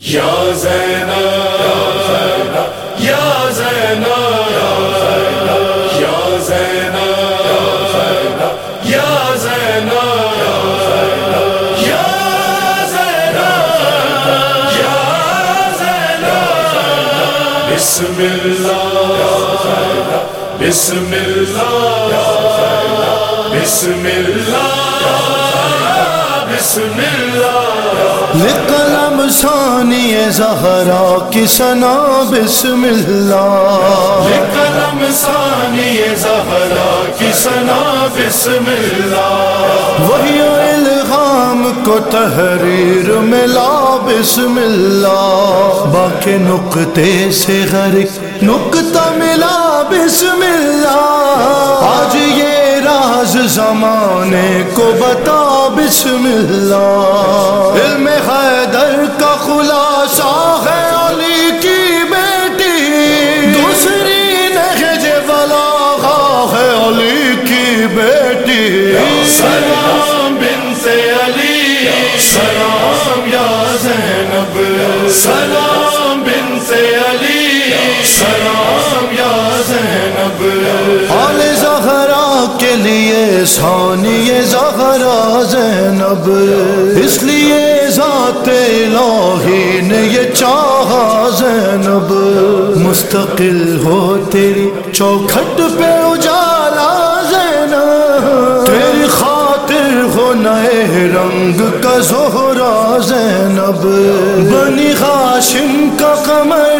یا زینا یا زینا یا زینا یا زینا یا زینا یا زینا بسم اللہ بسم اللہ بسم اللہ بسم اللہ ثانی زہرا کی سنا بسم اللہ۔ قلم ثانی زہرا کی سنا بسم اللہ۔ وہی الغام کو تحریر ملا بسم اللہ۔ باقی نقطے سے غرق نقطہ ملا بسم اللہ۔ آج یہ راز زمانے کو بتا بسم اللہ۔ علم حیدر کا خلاصہ ہے علی کی بیٹی۔ دوسری نہج بلاغا ہے علی کی بیٹی۔ سلام بن سے علی، سلام یا زینب۔ سلام بن سے علی، سلام یا زینب۔ ثانی زہرا زینب، اس لیے ذات الہی نے یہ چاہا زینب۔ مستقل ہو تیری چوکھٹ پہ اجالا زینب۔ تیری خاطر ہو نئے رنگ کا زہرا زینب۔ بنی ہاشم کا قمر۔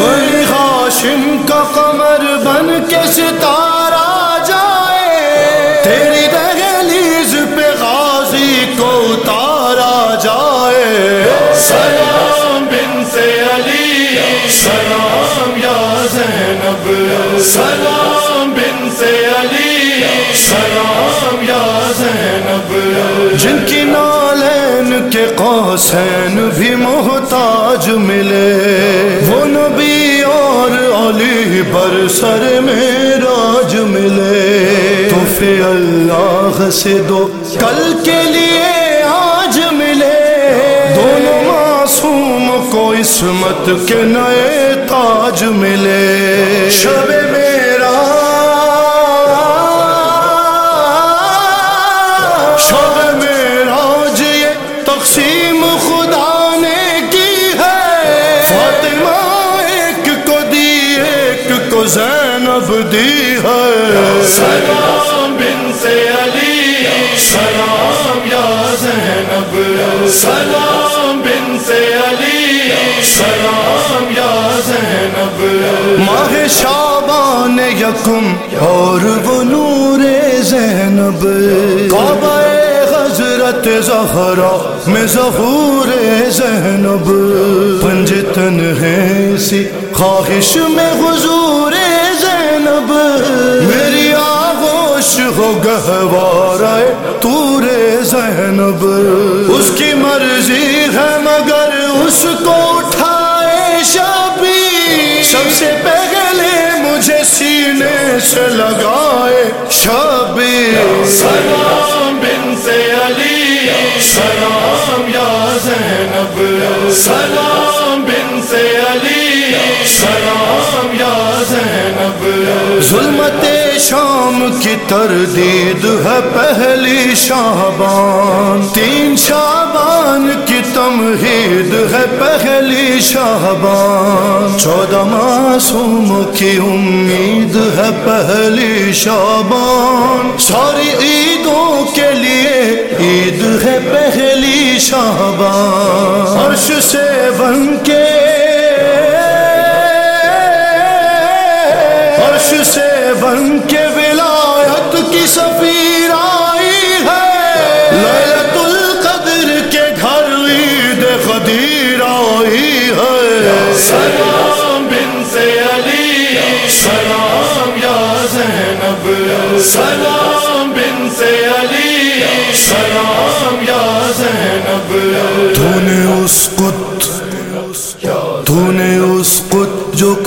بنی ہاشم کا قمر۔ بن کے ستارہ جائے۔ تیری دہلیز پہ غازی کو اتارا جائے۔ سلام بن سے علی۔ سلام یا زینب۔ سلام بن سے علی۔ سلام یا زینب۔ جن کی نالین کے قوسین بھی محتاج ملے۔ سر میں راج ملے۔ تو پھر اللہ سے دو کل کے لیے آج ملے۔ دونوں معصوم کو عصمت کے نئے تاج ملے۔ شب میں زینب دی ہے۔ سلام بن سے علی۔ سلام یا زینب۔ سلام بن سے علی۔ سلام یا زینب۔ ماہ شابان یکم اور وہ نور زینب۔ کعبہ حضرت زہرا میں ظہور زینب۔ پنجتن ہے اسی خواہش میں حضور زینب، میری آغوش ہو گہوارہ تور زینب۔ اس کی مرضی ہے مگر اس کو اٹھائے شبی سب سے پہلے مجھے سینے سے لگائے شبی سلام بن سے علی، سلام یا زینب۔ سلام ظلمت شام کی تردید ہے پہلی شابان تین شابان کی تمہید ہے پہلی شابان چودہ معصوم کی امید ہے پہلی شابان ساری عیدوں ان کے ولایت کی سفیر آئی ہے۔ لیلت القدر کے گھر عید قدیر آئی ہے۔ سلام بن سے علی، سلام یا زینب۔ سلام بن سے علی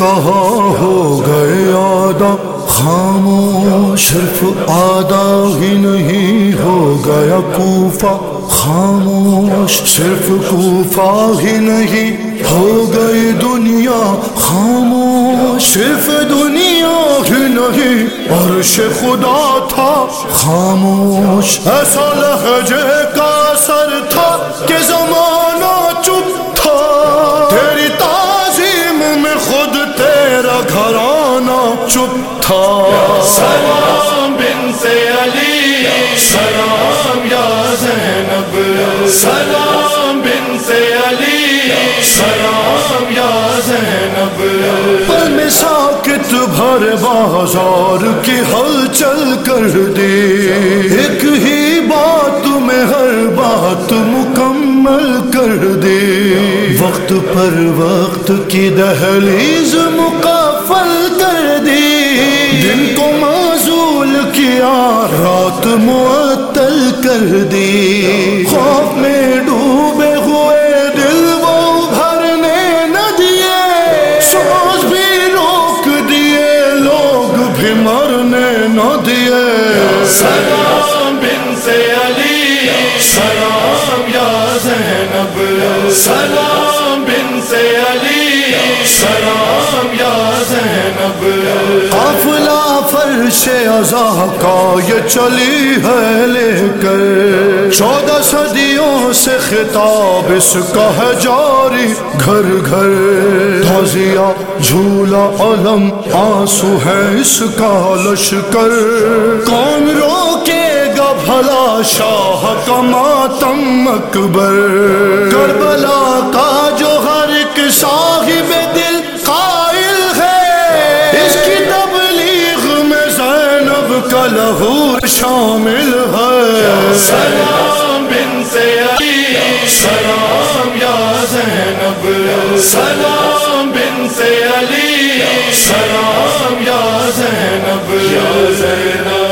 کہا ہو گئے آدھا؟ خاموش، صرف آدھا ہی نہیں ہو گیا کوفہ۔ خاموش، صرف کوفہ ہی نہیں ہو گئی دنیا۔ خاموش، صرف دنیا ہی نہیں، عرش خدا تھا۔ خاموش، ایسا لہجے کا سر تھا کہ زمانہ چپ تھا۔ چپ تھا سلام بن سے علی۔ سلام یا زینب۔ سلام بن سے علی۔ سلام یا زینب۔ میں ساکت بھر بازار کی ہلچل کر دے ایک ہی بات میں ہر بات مکمل کر دے وقت پر وقت کی دہلیز مقافل رات معطل کر دی۔ خوف میں ڈوبے ہوئے دل وہ بھرنے نہ دیے۔ سانس بھی روک دیے لوگ بھی مرنے نہ دیے۔ سلام بن سے علی۔ سلام یا زینب۔ سلام بن سے علی۔ سلام یا زینب۔ قافلہ فرش ازا کا یہ چلی ہے لے کر۔ چودہ صدیوں سے خطاب اس کا ہے جاری گھر گھر۔ تازیا جھولا، علم، آنسو ہے اس کا لشکر۔ کون روکے گا بھلا شاہ کا ماتم اکبر۔ کربلا کا جو زینب لہور شامل ہے۔ سلام بن سے علی سلام یا زینب۔ سلام بن سے علی سلام یا زینب۔ یا زینب۔